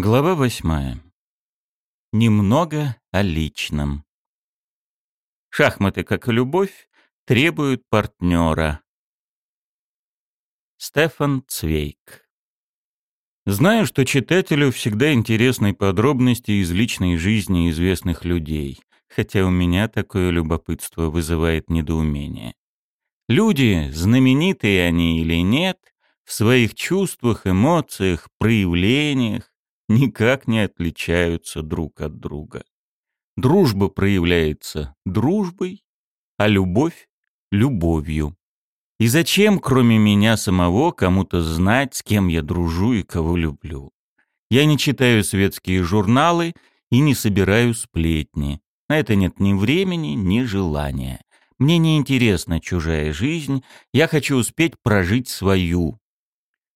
Глава восьмая. Немного о личном. Шахматы, как и любовь, требуют партнера. Стефан Цвейк. Знаю, что читателю всегда интересны подробности из личной жизни известных людей, хотя у меня такое любопытство вызывает недоумение. Люди, знаменитые они или нет, в своих чувствах, эмоциях, проявлениях никак не отличаются друг от друга. Дружба проявляется дружбой, а любовь — любовью. И зачем, кроме меня самого, кому-то знать, с кем я дружу и кого люблю? Я не читаю светские журналы и не собираю сплетни. На это нет ни времени, ни желания. Мне не интересна чужая жизнь, я хочу успеть прожить свою,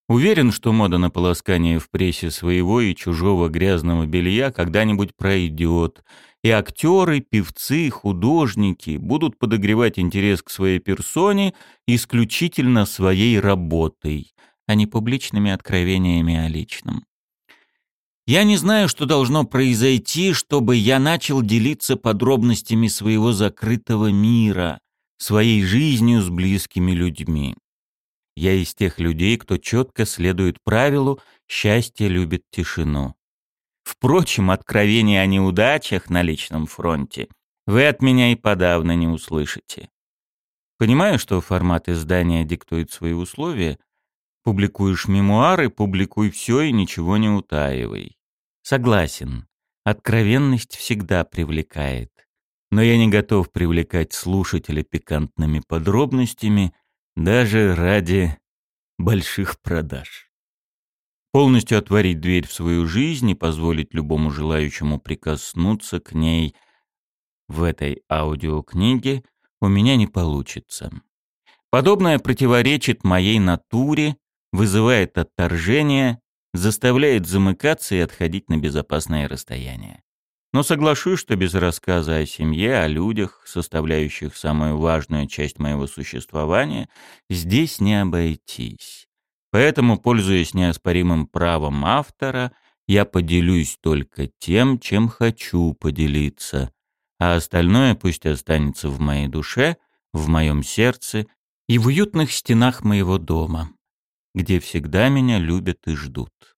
Уверен, что мода на полоскание в прессе своего и чужого грязного белья когда-нибудь пройдет, и актеры, певцы, художники будут подогревать интерес к своей персоне исключительно своей работой, а не публичными откровениями о личном. Я не знаю, что должно произойти, чтобы я начал делиться подробностями своего закрытого мира, своей жизнью с близкими людьми. Я из тех людей, кто четко следует правилу «счастье любит тишину». Впрочем, откровения о неудачах на личном фронте вы от меня и подавно не услышите. Понимаю, что формат издания диктует свои условия. Публикуешь мемуары, публикуй все и ничего не утаивай. Согласен, откровенность всегда привлекает. Но я не готов привлекать слушателя пикантными подробностями даже ради больших продаж. Полностью отворить дверь в свою жизнь и позволить любому желающему прикоснуться к ней в этой аудиокниге у меня не получится. Подобное противоречит моей натуре, вызывает отторжение, заставляет замыкаться и отходить на безопасное расстояние. Но соглашусь, что без рассказа о семье, о людях, составляющих самую важную часть моего существования, здесь не обойтись. Поэтому, пользуясь неоспоримым правом автора, я поделюсь только тем, чем хочу поделиться, а остальное пусть останется в моей душе, в моем сердце и в уютных стенах моего дома, где всегда меня любят и ждут.